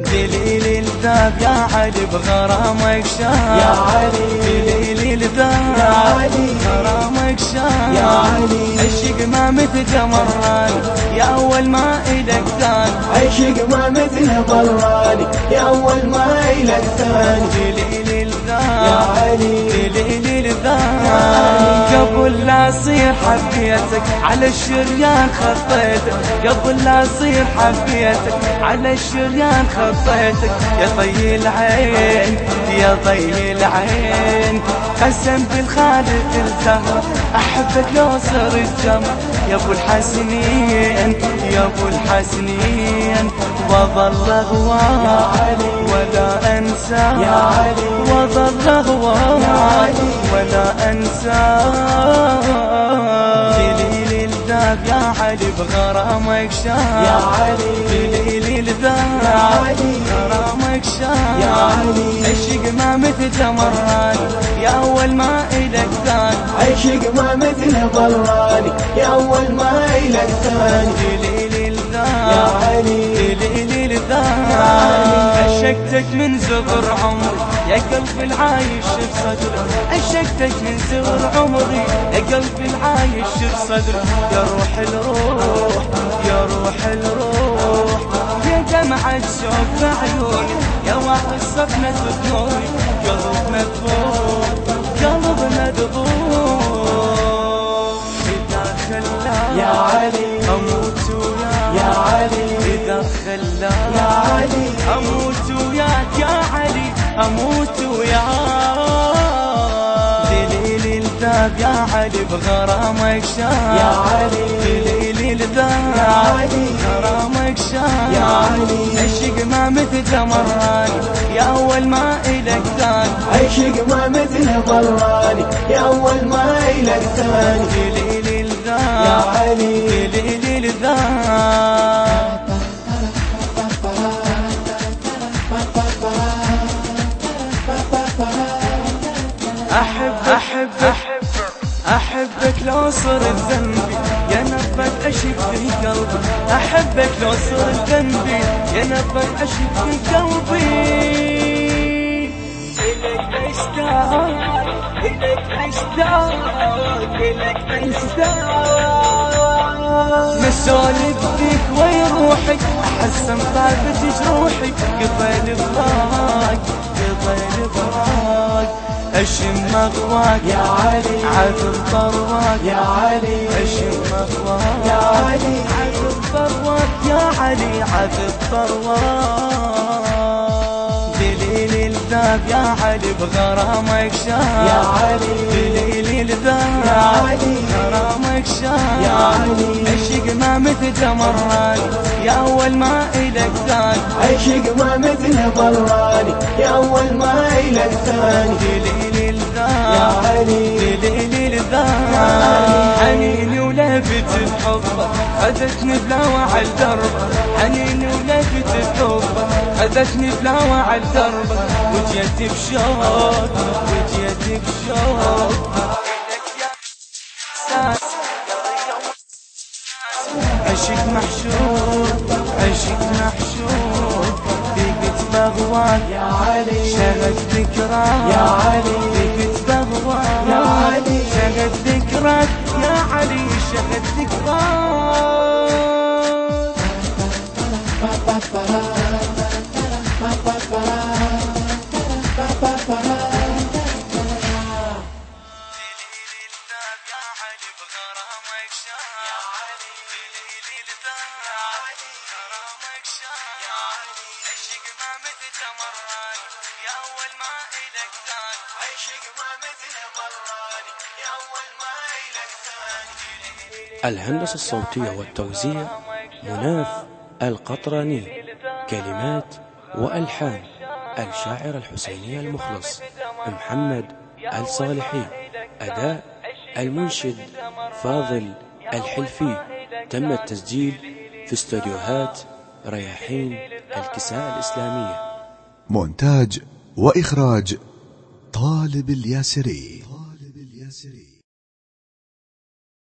دليل الذاب يا علي بغرامك شاف. يا علي. دليل شاف يا علي عشق ما مثل مران. يا أول ما الك ثان عشق ما مثل ضراني يا أول ما الك ثاني. دليل يا الذاب علي. دليل الذاب قبل لا أصير حبيتك على الشريان خطيتك قبل لا أصير حبيتك على الشريان خطيتك يا طي العين يا طي العين. قسم بالخالق الزهر أحبك لو صرت جمر. يا أبو الحسنين يا أبو الحسنين وظل غوار ولا أنسى. يا علي وظل غوار علي ولا أنسى. دليل الذاب يا علي بغرامك شاف. يا علي. دليل يا الذاب علي. غرامك شاف. يا علي. عشق ما مثل مران عشق ما مثل ضراني يا أول ما الك ثاني دليل يا الذاب علي دليل الذاب عشقتك من زغر عمري يا قلبي العايش بصدري. عشقتك من زغر عمري يا قلبي العايش بصدري. يا روح الروح يا روح الروح. يا دمعة شوق بعيوني يا واحد صفنة ذنوني قلب مذبوح قلب مذبوح خلاك يا علي أموت وياك يا علي أموت وياك دليل الذاب يا علي بغرامك شاف يا علي. دليل يا الذاب علي. غرامك شاف يا علي. عشق ما مثل مران يا أول ما إلك ثان عشق ما مثل ضراني يا أول ما الك ثاني. دليل يا الذاب علي أحب أحب أحب أحبك لو صرت ذنبي يا نبت أشب في قلبي. أحبك لو صرت ذنبي يا نبت أشب في قلبي. إلك أشتاق إلك أشتاق إلك أشتاق. مسولف فيك وين روحي أحسن طالبة جروحي قبل فراق قبل فراق أشم أغواك يا علي. عذب طرواك يا علي. أشم أغواك يا علي. عذب طرواك يا علي. عذب طرواك دليل الذاب يا علي بغرامك شاف يا علي. دليل يا الذاب علي. غرامك شاف يا علي. عشق ما مثل مران يا أول ما إلك ثان عشق ما مثل ضراني يا أول ما الك ثاني حنيني ولفت الحب خذتني بلاوة على الدرب حنيني ولفت الحب خذتني بلاوة على الدرب وجيت بشوق وجيت بشوق. عشق محشور عشق محشور. بغواك يا علي. شغل ذكراك يا علي. فيك بغواك يا علي. شغل ذكراك يا علي شغل ذكراك يا أول ما الك ثان عشق ما مثل مران يا أول ما الك ثان الهندسة الصوتية والتوزيع مناف القطراني. كلمات وألحان الشاعر الحسيني المخلص محمد الصالحي. أداء المنشد فاضل الحلفي. تم التسجيل في استوديوهات رياحين الكساء الإسلامية. مونتاج وإخراج طالب الياسري. طالب الياسري.